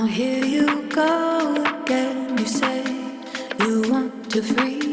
Now here you go again. You say you want to free